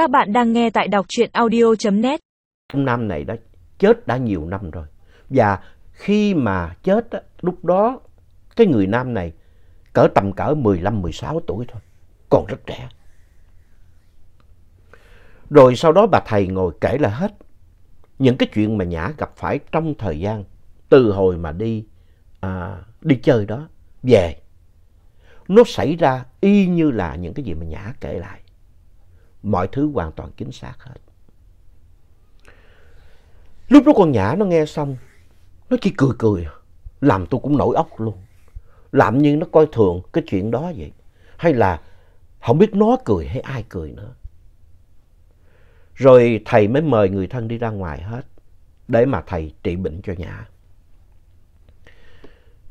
Các bạn đang nghe tại đọc truyện audio.net. Ông Nam này đã chết đã nhiều năm rồi. Và khi mà chết, lúc đó cái người Nam này cỡ tầm cỡ 15-16 tuổi thôi. Còn rất trẻ. Rồi sau đó bà thầy ngồi kể là hết những cái chuyện mà Nhã gặp phải trong thời gian từ hồi mà đi, à, đi chơi đó về. Nó xảy ra y như là những cái gì mà Nhã kể lại. Mọi thứ hoàn toàn chính xác hết. Lúc đó con Nhã nó nghe xong, nó chỉ cười cười, làm tôi cũng nổi óc luôn. Làm như nó coi thường cái chuyện đó vậy. Hay là không biết nó cười hay ai cười nữa. Rồi thầy mới mời người thân đi ra ngoài hết để mà thầy trị bệnh cho Nhã.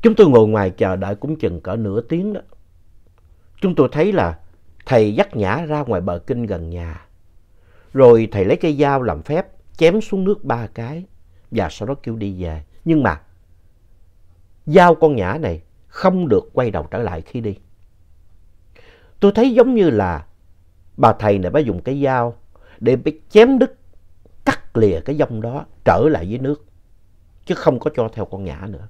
Chúng tôi ngồi ngoài chờ đợi cũng chừng cỡ nửa tiếng đó. Chúng tôi thấy là thầy dắt Nhã ra ngoài bờ kinh gần nhà. Rồi thầy lấy cây dao làm phép chém xuống nước ba cái và sau đó kêu đi về. Nhưng mà dao con Nhã này không được quay đầu trở lại khi đi. Tôi thấy giống như là bà thầy này bà dùng cái dao để bị chém đứt, cắt lìa cái dông đó trở lại dưới nước. Chứ không có cho theo con Nhã nữa.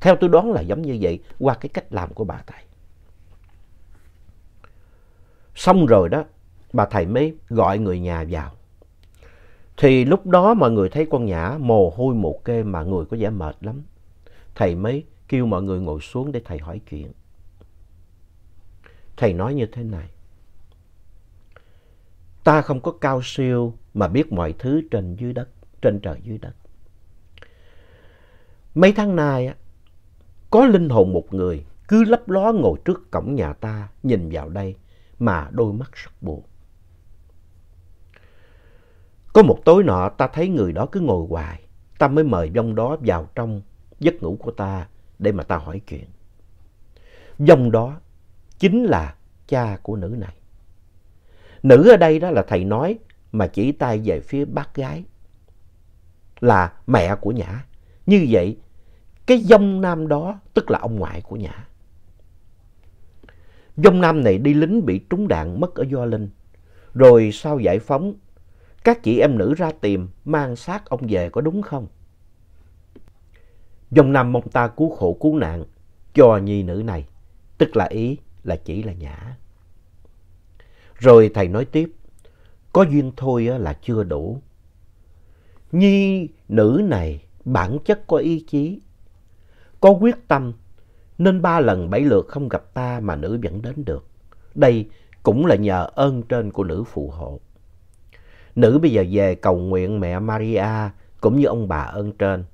Theo tôi đoán là giống như vậy qua cái cách làm của bà thầy. Xong rồi đó, bà thầy mới gọi người nhà vào. Thì lúc đó mọi người thấy con Nhã mồ hôi một kê mà người có vẻ mệt lắm. Thầy mới kêu mọi người ngồi xuống để thầy hỏi chuyện. Thầy nói như thế này. Ta không có cao siêu mà biết mọi thứ trên dưới đất, trên trời dưới đất. Mấy tháng nay á, có linh hồn một người cứ lấp ló ngồi trước cổng nhà ta nhìn vào đây mà đôi mắt rất buồn. Có một tối nọ ta thấy người đó cứ ngồi hoài, ta mới mời vong đó vào trong giấc ngủ của ta để mà ta hỏi chuyện. Vong đó chính là cha của nữ này. Nữ ở đây đó là thầy nói mà chỉ tay về phía bác gái là mẹ của Nhã. Như vậy, cái dông nam đó tức là ông ngoại của Nhã. Dông nam này đi lính bị trúng đạn mất ở Do Linh. Rồi sau giải phóng, các chị em nữ ra tìm mang xác ông về có đúng không? Dông nam mong ta cứu khổ cứu nạn cho nhi nữ này, tức là ý là chỉ là Nhã. Rồi thầy nói tiếp, có duyên thôi là chưa đủ. Nhi nữ này bản chất có ý chí, có quyết tâm, nên ba lần bảy lượt không gặp ta mà nữ vẫn đến được. Đây cũng là nhờ ơn trên của nữ phù hộ. Nữ bây giờ về cầu nguyện mẹ Maria cũng như ông bà ơn trên.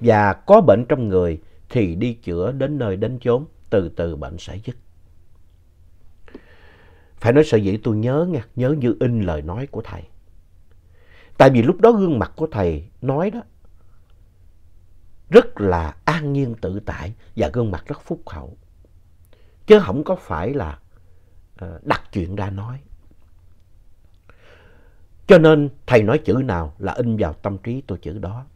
Và có bệnh trong người thì đi chữa đến nơi đến chốn, từ từ bệnh sẽ dứt. Phải nói sợ dĩ tôi nhớ nha, nhớ như in lời nói của thầy. Tại vì lúc đó gương mặt của thầy nói đó rất là an nhiên tự tại và gương mặt rất phúc hậu. Chứ không có phải là ờ, đặt chuyện ra nói. Cho nên thầy nói chữ nào là in vào tâm trí tôi chữ đó.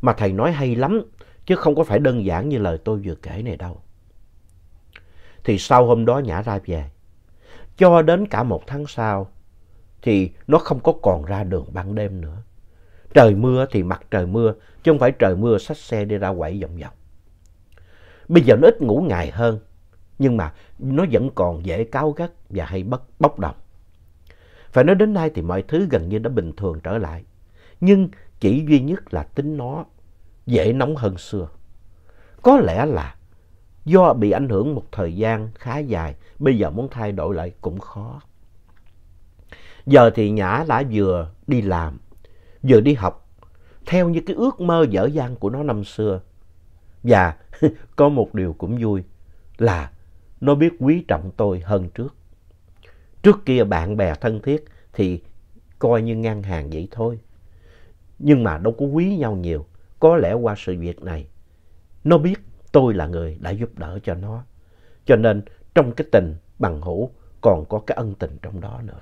Mà thầy nói hay lắm, chứ không có phải đơn giản như lời tôi vừa kể này đâu. Thì sau hôm đó nhả ra về, cho đến cả một tháng sau, thì nó không có còn ra đường ban đêm nữa. Trời mưa thì mặt trời mưa, chứ không phải trời mưa xách xe đi ra quậy vòng vòng. Bây giờ nó ít ngủ ngày hơn, nhưng mà nó vẫn còn dễ cáu gắt và hay bất, bốc đồng. Phải nói đến nay thì mọi thứ gần như đã bình thường trở lại. Nhưng chỉ duy nhất là tính nó dễ nóng hơn xưa. Có lẽ là do bị ảnh hưởng một thời gian khá dài, bây giờ muốn thay đổi lại cũng khó. Giờ thì Nhã đã vừa đi làm, vừa đi học, theo như cái ước mơ dở dang của nó năm xưa. Và có một điều cũng vui là nó biết quý trọng tôi hơn trước. Trước kia bạn bè thân thiết thì coi như ngang hàng vậy thôi. Nhưng mà đâu có quý nhau nhiều. Có lẽ qua sự việc này, nó biết tôi là người đã giúp đỡ cho nó. Cho nên trong cái tình bằng hữu còn có cái ân tình trong đó nữa.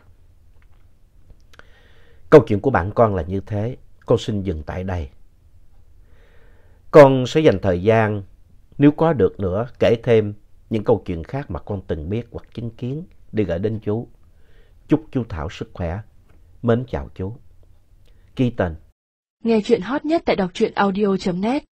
Câu chuyện của bạn con là như thế. Con xin dừng tại đây. Con sẽ dành thời gian, nếu có được nữa, kể thêm những câu chuyện khác mà con từng biết hoặc chứng kiến để gửi đến chú. Chúc chú Thảo sức khỏe. Mến chào chú. Ký tên. Nghe chuyện hot nhất tại đọc truyện audio.net